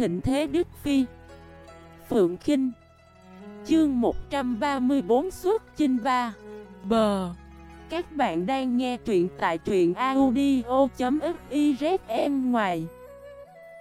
thịnh thế Đức Phi. Phượng Kinh. Chương 134 xuất chinh ba. Bờ Các bạn đang nghe truyện tại truyện audio.xyzm ngoài.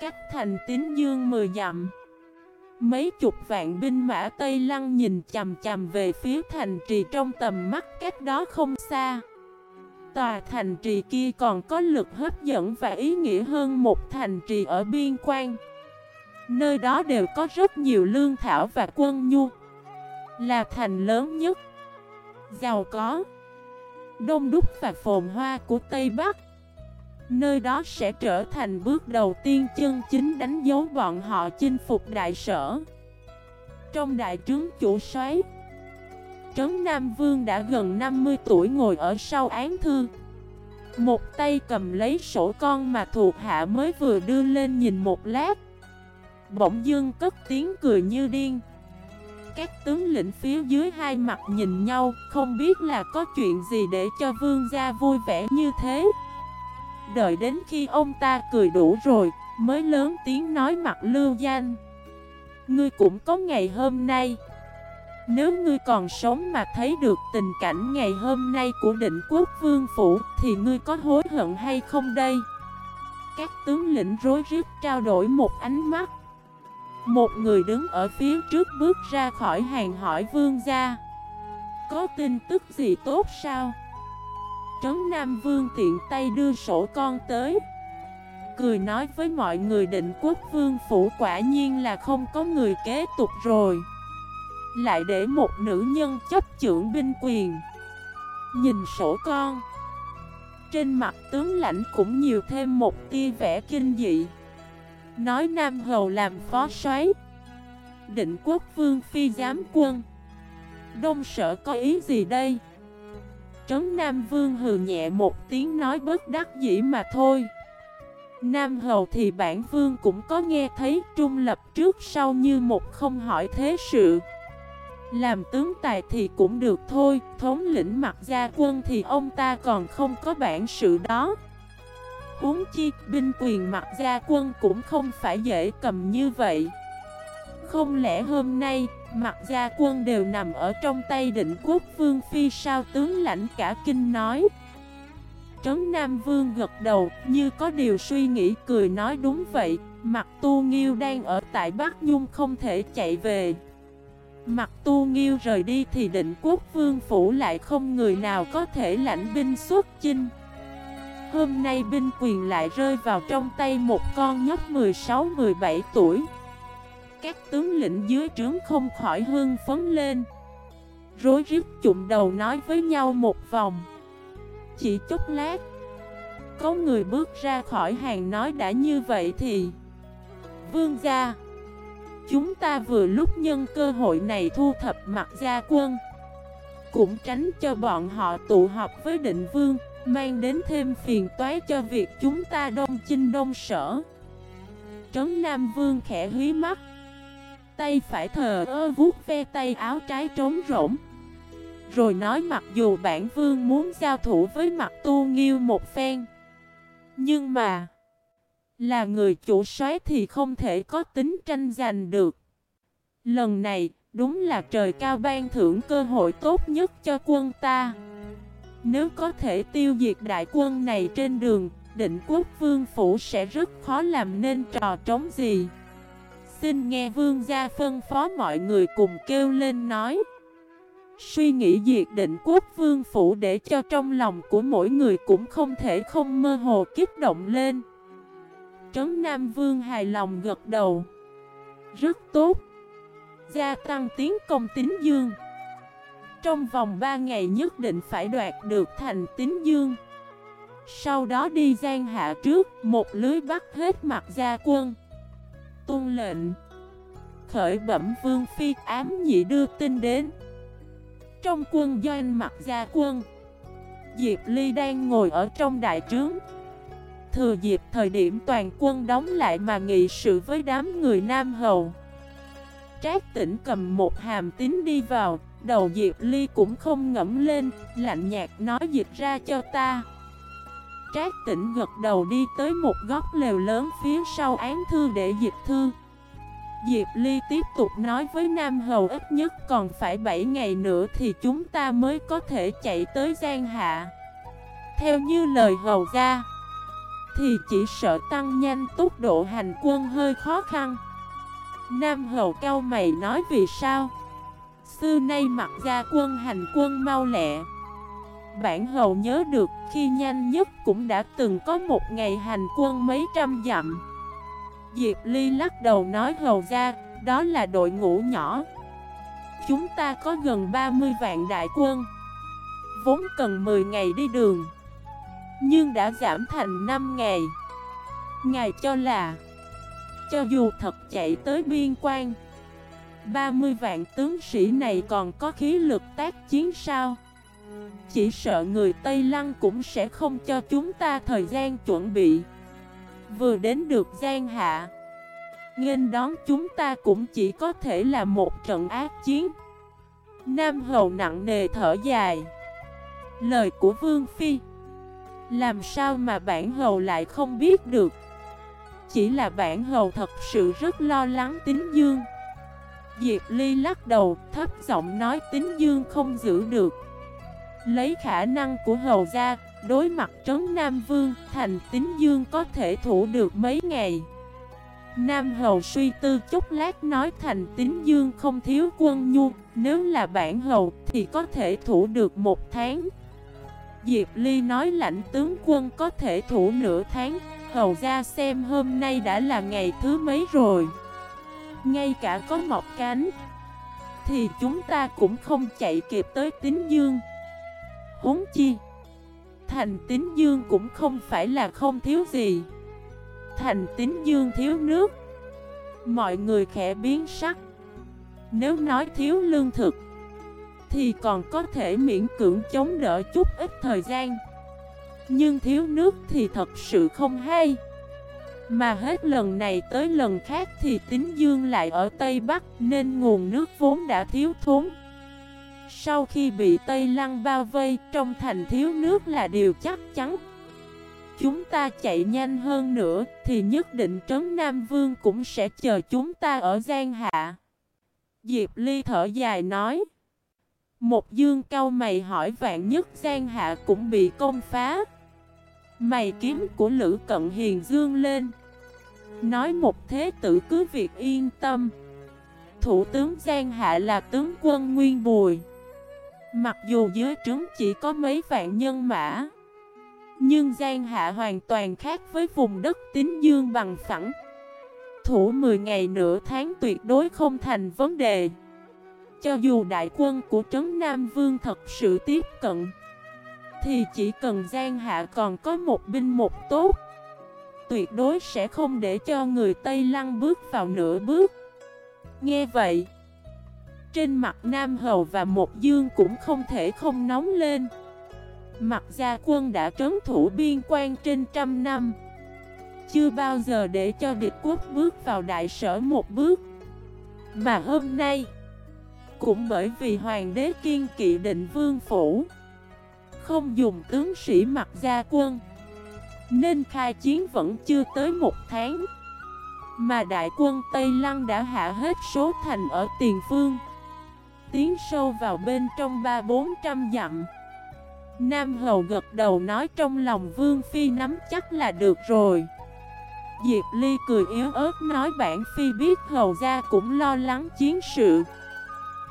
Cách thành tín dương 10 dặm. Mấy chục vạn binh mã Tây Lăng nhìn chầm chầm về phía thành trì trong tầm mắt cách đó không xa. Tòa thành trì kia còn có lực hấp dẫn và ý nghĩa hơn một thành trì ở biên quan. Nơi đó đều có rất nhiều lương thảo và quân nhu. Là thành lớn nhất. Giàu có. Đông đúc và phồn hoa của Tây Bắc. Nơi đó sẽ trở thành bước đầu tiên chân chính đánh dấu bọn họ chinh phục đại sở. Trong đại trướng chủ xoáy, Trấn Nam Vương đã gần 50 tuổi ngồi ở sau án thư. Một tay cầm lấy sổ con mà thuộc hạ mới vừa đưa lên nhìn một lát. Bỗng dương cất tiếng cười như điên. Các tướng lĩnh phía dưới hai mặt nhìn nhau, Không biết là có chuyện gì để cho vương gia vui vẻ như thế. Đợi đến khi ông ta cười đủ rồi, Mới lớn tiếng nói mặt lưu danh. Ngươi cũng có ngày hôm nay. Nếu ngươi còn sống mà thấy được tình cảnh ngày hôm nay của định quốc vương phủ, Thì ngươi có hối hận hay không đây? Các tướng lĩnh rối rít trao đổi một ánh mắt. Một người đứng ở phía trước bước ra khỏi hàng hỏi vương gia. Có tin tức gì tốt sao? Trấn Nam Vương tiện tay đưa sổ con tới. Cười nói với mọi người định quốc vương phủ quả nhiên là không có người kế tục rồi. Lại để một nữ nhân chấp trưởng binh quyền. Nhìn sổ con. Trên mặt tướng lãnh cũng nhiều thêm một tia vẻ kinh dị. Nói Nam Hầu làm phó soái. Định quốc vương phi giám quân. Đông sở có ý gì đây? Trấn Nam Vương hừ nhẹ một tiếng nói bớt đắc dĩ mà thôi. Nam Hầu thì bản Vương cũng có nghe thấy trung lập trước sau như một không hỏi thế sự. Làm tướng tài thì cũng được thôi, Thống lĩnh mặt gia quân thì ông ta còn không có bản sự đó. Huống chi, binh quyền mặt gia quân cũng không phải dễ cầm như vậy. Không lẽ hôm nay Mặt gia quân đều nằm ở trong tay định quốc vương phi sao tướng lãnh cả kinh nói? Trấn Nam Vương gật đầu, như có điều suy nghĩ cười nói đúng vậy Mặt tu nghiêu đang ở tại Bắc Nhung không thể chạy về. Mặt tu nghiêu rời đi thì định quốc vương phủ lại không người nào có thể lãnh binh xuất chinh. Hôm nay binh quyền lại rơi vào trong tay một con nhóc 16-17 tuổi. Các tướng lĩnh dưới trướng không khỏi hương phấn lên. Rối rít chụm đầu nói với nhau một vòng. Chỉ chút lát, Có người bước ra khỏi hàng nói đã như vậy thì, Vương gia, Chúng ta vừa lúc nhân cơ hội này thu thập mặt gia quân, Cũng tránh cho bọn họ tụ họp với định vương. Mang đến thêm phiền toái cho việc chúng ta đông chinh đông sở. Trấn Nam Vương khẽ hí mắt. Tay phải thờ ơ vuốt ve tay áo trái trống rỗng. Rồi nói mặc dù bản vương muốn giao thủ với mặt tu nghiêu một phen. Nhưng mà, Là người chủ soái thì không thể có tính tranh giành được. Lần này, đúng là trời cao ban thưởng cơ hội tốt nhất cho quân ta. Nếu có thể tiêu diệt đại quân này trên đường, Định quốc vương phủ sẽ rất khó làm nên trò trống gì. Xin nghe vương gia phân phó mọi người cùng kêu lên nói. Suy nghĩ diệt định quốc vương phủ để cho trong lòng của mỗi người cũng không thể không mơ hồ kích động lên. Trấn Nam Vương hài lòng gật đầu. Rất tốt. Gia tăng tiến công tín dương. Trong vòng 3 ngày nhất định phải đoạt được thành tín dương. Sau đó đi gian hạ trước, Một lưới bắt hết mặt gia quân. Tuân lệnh. Khởi bẩm vương phi ám nhị đưa tin đến. Trong quân doanh mặt gia quân, Diệp Ly đang ngồi ở trong đại trướng. Thừa dịp thời điểm toàn quân đóng lại mà nghị sự với đám người Nam Hầu, Trác tỉnh cầm một hàm tín đi vào. Đầu Diệp Ly cũng không ngẫm lên Lạnh nhạt nói dịch ra cho ta Trác tỉnh gật đầu đi tới một góc lều lớn phía sau án thư để dịch thư Diệp Ly tiếp tục nói với Nam Hầu ít nhất còn phải 7 ngày nữa thì chúng ta mới có thể chạy tới Giang Hạ. Theo như lời Hầu ra, thì chỉ sợ tăng nhanh tốc độ hành quân hơi khó khăn. Nam Hầu cao mày nói vì sao? Xưa nay mặc ra quân hành quân mau lẹ. Bản Hầu nhớ được khi nhanh nhất cũng đã từng có một ngày hành quân mấy trăm dặm. Diệp Ly lắc đầu nói hầu ra, đó là đội ngũ nhỏ. Chúng ta có gần 30 vạn đại quân. Vốn cần 10 ngày đi đường. Nhưng đã giảm thành 5 ngày. Ngài cho là, cho dù thật chạy tới biên quan, 30 vạn tướng sĩ này còn có khí lực tác chiến sao? Chỉ sợ người Tây Lăng cũng sẽ không cho chúng ta thời gian chuẩn bị. Vừa đến được Giang Hạ, Nghênh đón chúng ta cũng chỉ có thể là một trận ác chiến Nam Hầu nặng nề thở dài Lời của Vương Phi, Làm sao mà bản hầu lại không biết được Chỉ là bản hầu thật sự rất lo lắng tính dương Diệp Ly lắc đầu thấp giọng nói tính dương không giữ được Lấy khả năng của hầu gia Đối mặt trấn Nam Vương, thành tính dương có thể thủ được mấy ngày. Nam Hầu suy tư chút lát nói thành tính dương không thiếu quân nhu, nếu là bản hầu thì có thể thủ được một tháng. Diệp Ly nói lãnh tướng quân có thể thủ nửa tháng, hầu ra xem hôm nay đã là ngày thứ mấy rồi. Ngay cả có mọc cánh, thì chúng ta cũng không chạy kịp tới tín dương. Huống chi Thành tín dương cũng không phải là không thiếu gì. Thành tín dương thiếu nước. Mọi người khẽ biến sắc. Nếu nói thiếu lương thực Thì còn có thể miễn cưỡng chống đỡ chút ít thời gian. Nhưng thiếu nước thì thật sự không hay. Mà hết lần này tới lần khác thì tính dương lại ở Tây Bắc Nên nguồn nước vốn đã thiếu thốn sau khi bị Tây Lăng bao vây, trong thành thiếu nước là điều chắc chắn. Chúng ta chạy nhanh hơn nữa, thì nhất định Trấn Nam Vương cũng sẽ chờ chúng ta ở Giang Hạ. Diệp Ly thở dài nói. Một dương cao mày hỏi vạn nhất Giang Hạ cũng bị công phá. Mày kiếm của Lữ Cận Hiền dương lên. Nói một thế tử cứ việc yên tâm. Thủ tướng Giang Hạ là tướng quân Nguyên Bùi. Mặc dù dưới trướng chỉ có mấy vạn nhân mã, Nhưng Giang Hạ hoàn toàn khác với vùng đất tín dương bằng phẳng Thủ 10 ngày nửa tháng tuyệt đối không thành vấn đề Cho dù đại quân của Trấn Nam Vương thật sự tiếp cận, Thì chỉ cần Giang Hạ còn có một binh một tốt Tuyệt đối sẽ không để cho người Tây Lăng bước vào nửa bước. Nghe vậy, trên mặt Nam Hầu và Một Dương cũng không thể không nóng lên. Mặt gia quân đã trấn thủ biên quan trên trăm năm, Chưa bao giờ để cho địch quốc bước vào đại sở một bước. Mà hôm nay, Cũng bởi vì hoàng đế kiên kỵ định vương phủ, Không dùng tướng sĩ mặt gia quân nên khai chiến vẫn chưa tới một tháng. Mà đại quân Tây Lăng đã hạ hết số thành ở tiền phương. Tiến sâu vào bên trong ba bốn trăm dặm. Nam Hầu gật đầu nói trong lòng Vương Phi nắm chắc là được rồi. Diệp Ly cười yếu ớt nói bản Phi biết Hầu Gia cũng lo lắng chiến sự.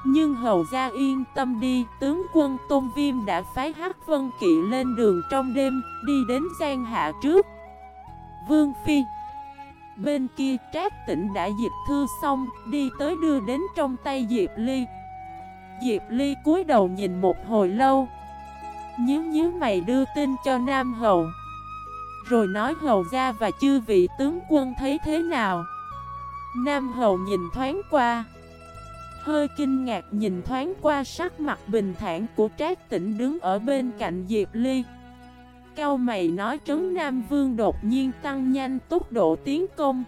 Nhưng Hầu Gia yên tâm đi, Tướng quân Tôn Viêm đã phái Hắc Vân Kỵ lên đường trong đêm, Đi đến Giang Hạ trước. Vương Phi, Bên kia Trác Tĩnh đã dịch thư xong, Đi tới đưa đến trong tay Diệp Ly. Diệp Ly cúi đầu nhìn một hồi lâu. Nhớ nhớ mày đưa tin cho Nam Hầu. Rồi nói Hầu ra và chư vị tướng quân thấy thế nào? Nam Hầu nhìn thoáng qua. Hơi kinh ngạc nhìn thoáng qua sắc mặt bình thản của Trác Tĩnh đứng ở bên cạnh Diệp Ly. Cao mày nói trấn Nam Vương đột nhiên tăng nhanh tốc độ tiến công.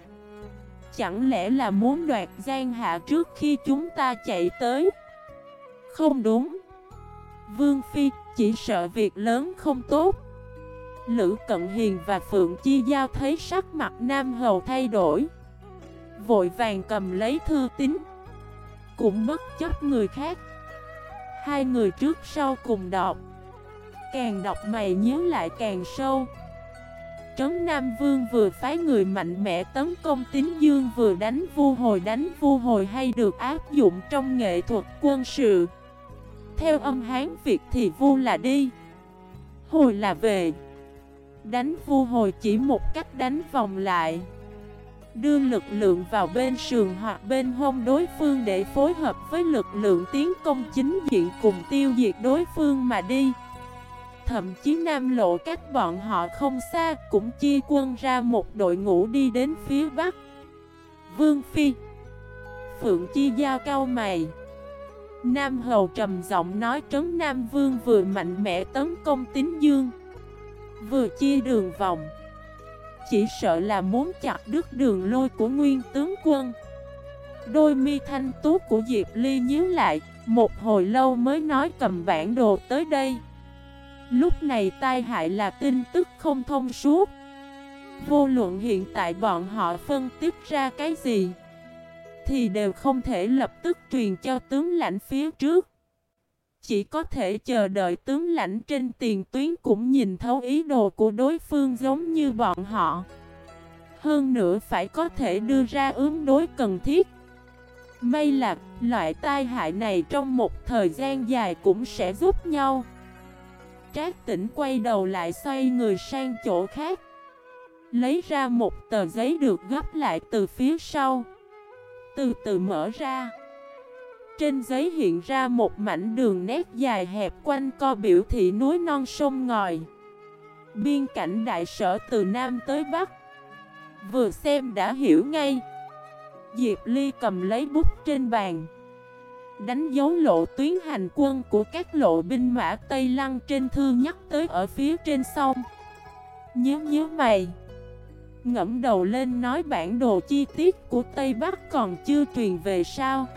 Chẳng lẽ là muốn đoạt Giang Hạ trước khi chúng ta chạy tới? Không đúng. Vương Phi, chỉ sợ việc lớn không tốt. Lữ Cận Hiền và Phượng Chi Giao thấy sắc mặt Nam Hầu thay đổi. Vội vàng cầm lấy thư tín cũng bất chấp người khác. Hai người trước sau cùng đọc. Càng đọc mày nhớ lại càng sâu. Trấn Nam Vương vừa phái người mạnh mẽ tấn công tín dương vừa đánh vu hồi, đánh vu hồi hay được áp dụng trong nghệ thuật quân sự. Theo âm Hán Việt thì vu là đi, Hồi là về. Đánh vu hồi chỉ một cách đánh vòng lại. Đưa lực lượng vào bên sườn hoặc bên hông đối phương để phối hợp với lực lượng tiến công chính diện cùng tiêu diệt đối phương mà đi. Thậm chí Nam Lộ cách bọn họ không xa cũng chia quân ra một đội ngũ đi đến phía Bắc. Vương Phi, Phượng Chi Giao cao mày. Nam Hầu trầm giọng nói Trấn Nam Vương vừa mạnh mẽ tấn công tín dương. Vừa chia đường vòng chỉ sợ là muốn chặt đứt đường lôi của nguyên tướng quân. Đôi mi thanh tú của Diệp Ly nhíu lại, Một hồi lâu mới nói cầm bản đồ tới đây. Lúc này tai hại là tin tức không thông suốt. Vô luận hiện tại bọn họ phân tích ra cái gì, Thì đều không thể lập tức truyền cho tướng lãnh phía trước. Chỉ có thể chờ đợi tướng lãnh trên tiền tuyến cũng nhìn thấu ý đồ của đối phương giống như bọn họ. Hơn nữa phải có thể đưa ra ứng đối cần thiết. May là loại tai hại này trong một thời gian dài cũng sẽ giúp nhau. Trác tỉnh quay đầu lại xoay người sang chỗ khác. Lấy ra một tờ giấy được gấp lại từ phía sau. Từ từ mở ra. Trên giấy hiện ra một mảnh đường nét dài hẹp quanh co biểu thị núi non sông ngòi. Biên cảnh đại sở từ Nam tới Bắc. Vừa xem đã hiểu ngay. Diệp Ly cầm lấy bút trên bàn. Đánh dấu lộ tuyến hành quân của các lộ binh mã Tây Lăng trên thư nhắc tới ở phía trên sông Nhớ nhớ mày. Ngẫm đầu lên nói bản đồ chi tiết của Tây Bắc còn chưa truyền về sao?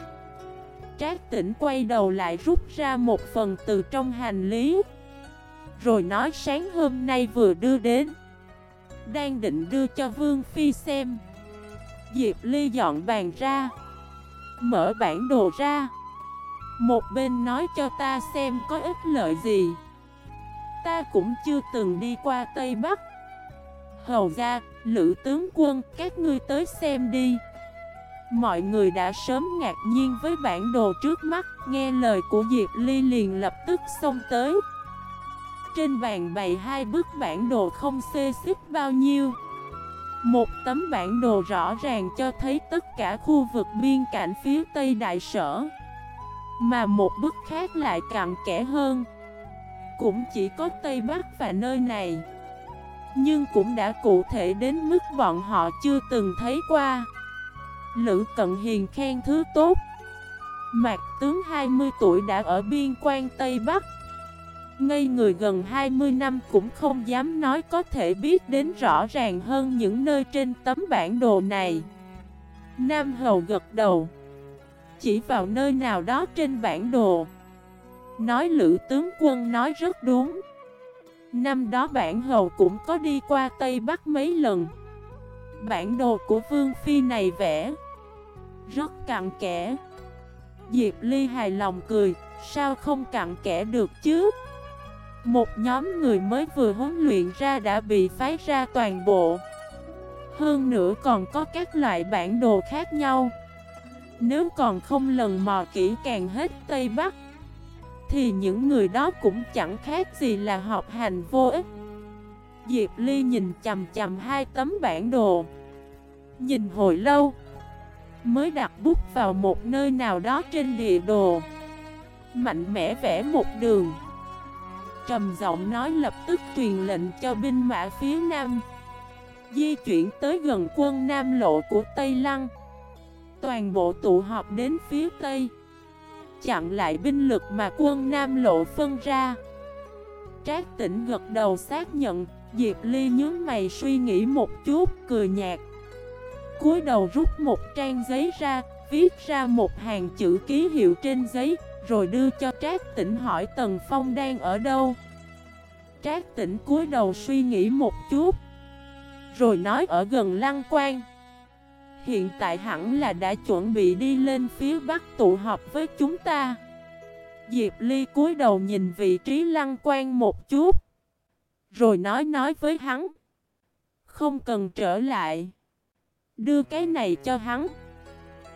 Trác tỉnh quay đầu lại rút ra một phần từ trong hành lý. Rồi nói sáng hôm nay vừa đưa đến. Đang định đưa cho Vương Phi xem. Diệp Ly dọn bàn ra. Mở bản đồ ra. Một bên nói cho ta xem có ích lợi gì. Ta cũng chưa từng đi qua Tây Bắc. Hầu ra, lữ tướng quân, các ngươi tới xem đi. Mọi người đã sớm ngạc nhiên với bản đồ trước mắt. Nghe lời của Diệp Ly liền lập tức xông tới. Trên bàn bày hai bức bản đồ không xê xích bao nhiêu? Một tấm bản đồ rõ ràng cho thấy tất cả khu vực biên cảnh phía Tây Đại Sở. Mà một bức khác lại cặn kẽ hơn. Cũng chỉ có Tây Bắc và nơi này. Nhưng cũng đã cụ thể đến mức bọn họ chưa từng thấy qua. Lữ Cận Hiền khen thứ tốt. Mạc tướng 20 tuổi đã ở biên quan Tây Bắc. Ngây người gần 20 năm cũng không dám nói có thể biết đến rõ ràng hơn những nơi trên tấm bản đồ này. Nam Hầu gật đầu. Chỉ vào nơi nào đó trên bản đồ. Nói lữ tướng quân nói rất đúng. Năm đó bản hầu cũng có đi qua Tây Bắc mấy lần. Bản đồ của Vương Phi này vẽ. Rất cặn kẽ. Diệp Ly hài lòng cười. Sao không cặn kẽ được chứ? Một nhóm người mới vừa huấn luyện ra đã bị phái ra toàn bộ. Hơn nữa còn có các loại bản đồ khác nhau. Nếu còn không lần mò kỹ càng hết Tây Bắc, Thì những người đó cũng chẳng khác gì là học hành vô ích. Diệp Ly nhìn chầm chầm hai tấm bản đồ. Nhìn hồi lâu, Mới đặt bút vào một nơi nào đó trên địa đồ. Mạnh mẽ vẽ một đường. Trầm giọng nói lập tức truyền lệnh cho binh mã phía Nam. Di chuyển tới gần quân Nam lộ của Tây Lăng. Toàn bộ tụ họp đến phía Tây. Chặn lại binh lực mà quân Nam Lộ phân ra. Trác tỉnh gật đầu xác nhận. Diệp Ly nhớ mày suy nghĩ một chút, cười nhạt. Cúi đầu rút một trang giấy ra Viết ra một hàng chữ ký hiệu trên giấy Rồi đưa cho Trác Tĩnh hỏi Tần Phong đang ở đâu. Trác Tĩnh cúi đầu suy nghĩ một chút Rồi nói ở gần Lăng Quang Hiện tại hẳn là đã chuẩn bị đi lên phía bắc tụ họp với chúng ta. Diệp Ly cúi đầu nhìn vị trí lăng quan một chút rồi nói nói với hắn. Không cần trở lại. Đưa cái này cho hắn.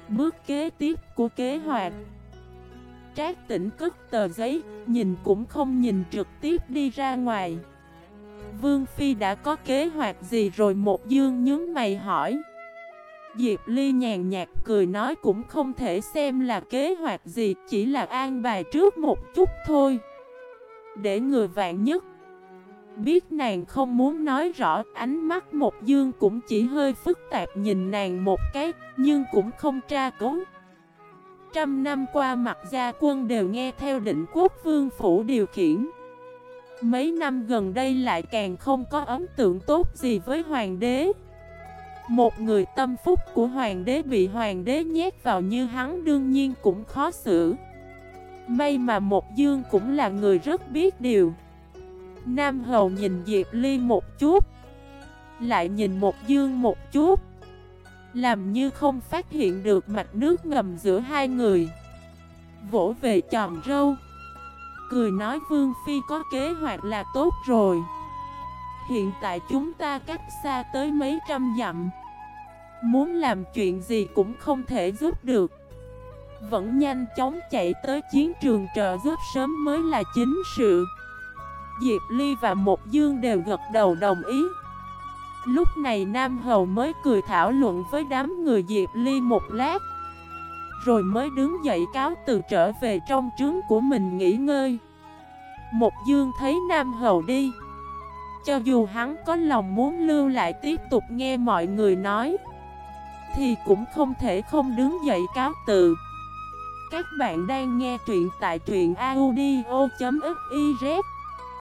Bước kế tiếp của kế hoạch. Trác tỉnh cất tờ giấy, Nhìn cũng không nhìn trực tiếp đi ra ngoài. Vương Phi đã có kế hoạch gì rồi một dương nhướng mày hỏi. Diệp Ly nhàn nhạt cười nói cũng không thể xem là kế hoạch gì, Chỉ là an bài trước một chút thôi. Để người vạn nhất Biết nàng không muốn nói rõ, Ánh mắt một dương cũng chỉ hơi phức tạp nhìn nàng một cái, Nhưng cũng không tra cứu. Trăm năm qua mặt gia quân đều nghe theo định quốc vương phủ điều khiển. Mấy năm gần đây lại càng không có ấn tượng tốt gì với hoàng đế. Một người tâm phúc của hoàng đế bị hoàng đế nhét vào như hắn đương nhiên cũng khó xử. May mà một dương cũng là người rất biết điều. Nam Hầu nhìn Diệp Ly một chút, Lại nhìn một dương một chút, Làm như không phát hiện được mạch nước ngầm giữa hai người. Vỗ về tròn râu, Cười nói Vương Phi có kế hoạch là tốt rồi. Hiện tại chúng ta cách xa tới mấy trăm dặm, Muốn làm chuyện gì cũng không thể giúp được. Vẫn nhanh chóng chạy tới chiến trường trợ giúp sớm mới là chính sự. Diệp Ly và Mộc Dương đều gật đầu đồng ý. Lúc này Nam Hầu mới cười thảo luận với đám người Diệp Ly một lát, Rồi mới đứng dậy cáo từ trở về trong trướng của mình nghỉ ngơi. Mộc Dương thấy Nam Hầu đi, Cho dù hắn có lòng muốn lưu lại tiếp tục nghe mọi người nói, Thì cũng không thể không đứng dậy cáo từ. Các bạn đang nghe truyện tại truyện audio.fif